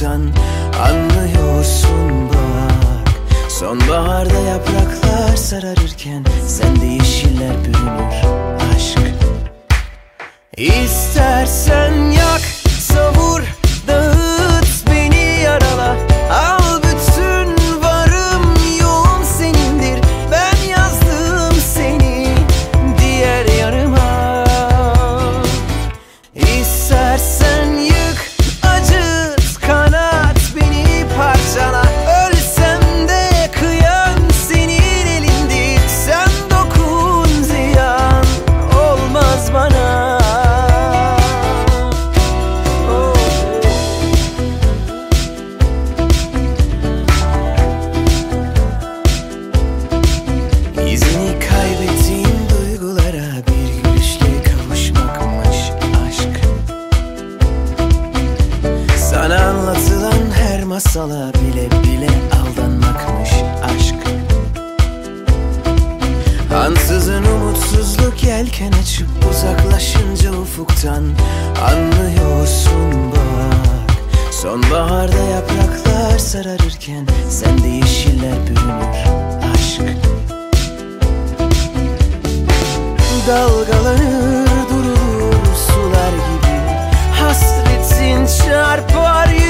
ufuktan Anlıyorsun bak. Sonbaharda yapraklar sararırken Sende yeşiller bürünür aşk. İstersen yak, uzaktan anlıyorsun bak. Sonbaharda yapraklar sararırken sen de yeşiller bürünür aşk. Dalgalanır durulur sular gibi Hasretin çarpar yüzüne